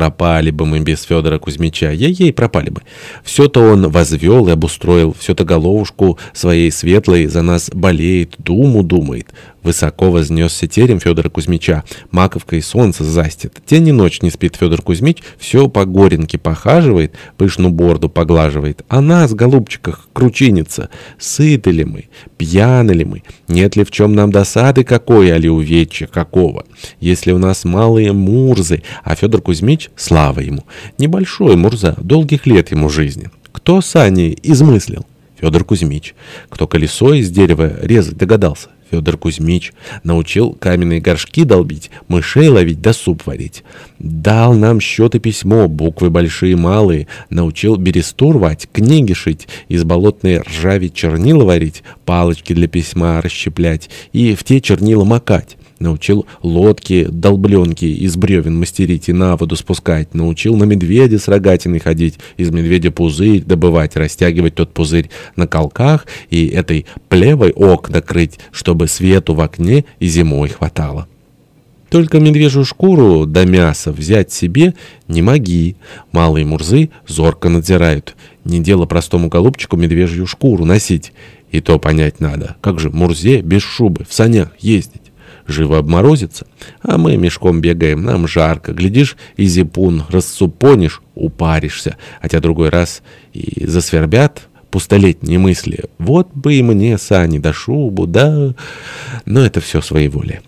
Пропали бы мы без Федора Кузьмича, ей-ей пропали бы. Все-то он возвел и обустроил, все-то головушку своей светлой за нас болеет, думу думает. Высоко вознесся терем Федора Кузьмича, маковка и солнце застит. День и ночь не спит Федор Кузьмич, все по горенке похаживает, пышную борду поглаживает. А нас, голубчиках, кручинится. Сыты ли мы? Пьяны ли мы? Нет ли в чем нам досады какой, али увечья какого? Если у нас малые мурзы, а Федор Кузьмич, слава ему, небольшой мурза, долгих лет ему жизни. Кто сани измыслил? Федор Кузьмич. Кто колесо из дерева резать догадался? Федор Кузьмич научил каменные горшки долбить, мышей ловить да суп варить. Дал нам счет и письмо, буквы большие и малые, научил бересту рвать, книги шить, из болотной ржави чернила варить, палочки для письма расщеплять и в те чернила макать. Научил лодки, долбленки из бревен мастерить и на воду спускать. Научил на медведя с рогатиной ходить, из медведя пузырь добывать, растягивать тот пузырь на колках и этой плевой окна крыть, чтобы свету в окне и зимой хватало. Только медвежью шкуру до да мяса взять себе не моги. Малые мурзы зорко надзирают. Не дело простому голубчику медвежью шкуру носить. И то понять надо. Как же мурзе без шубы в санях ездить? Живо обморозится. А мы мешком бегаем, нам жарко. Глядишь, и зипун рассупонишь, упаришься. Хотя другой раз и засвербят пустолетние мысли. Вот бы и мне сани да шубу, да... Но это все своей воле.